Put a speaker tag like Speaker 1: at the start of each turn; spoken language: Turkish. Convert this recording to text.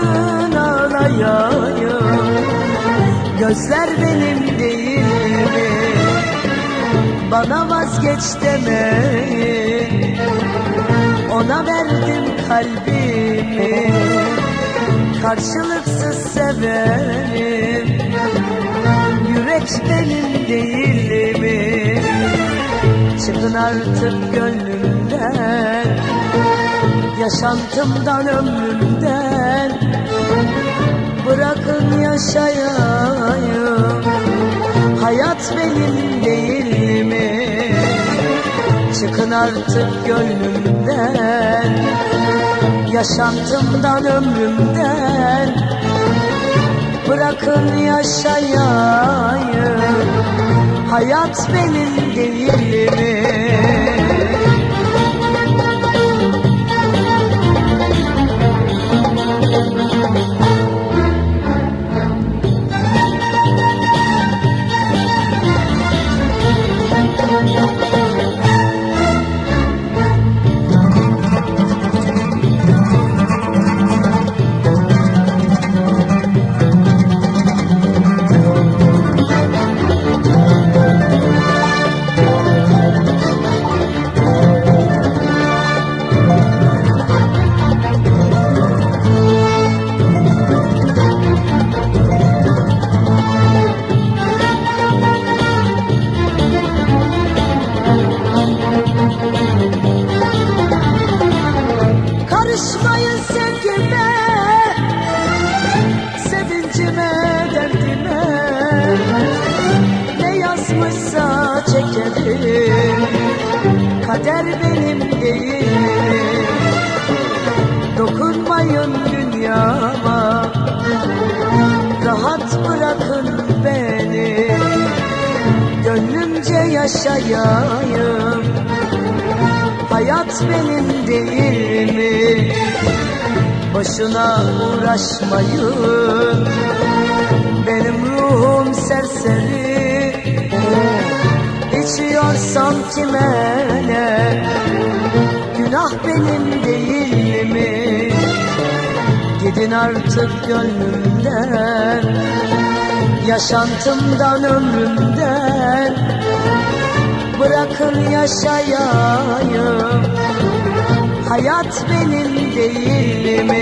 Speaker 1: Bırakın ağlayayım. Gözler benim değil. Mi? Bana vazgeç demeyin. Ona verdim kalbimi. Karşılıksız severim. Yürek benim değil mi? Çıkın artık gönlümden. Yaşantımdan ömrümden. Bırakın yaşayayım. Hayat benim değil mi? Çıkın artık gönlümden. Yaşantımdan ömrümden. Bırakın yaşayayım. Hayat benim değil mi? Benim değil Dokunmayın dünyama Rahat bırakın beni. Gönlümce yaşayayım Hayat benim değil mi? Boşuna uğraşmayın Benim ruhum serseri İçiyorsam kime ne? Günah benim değil mi? Gidin artık gönlümden Yaşantımdan ömrümden Bırakın yaşayayım Hayat benim değil mi?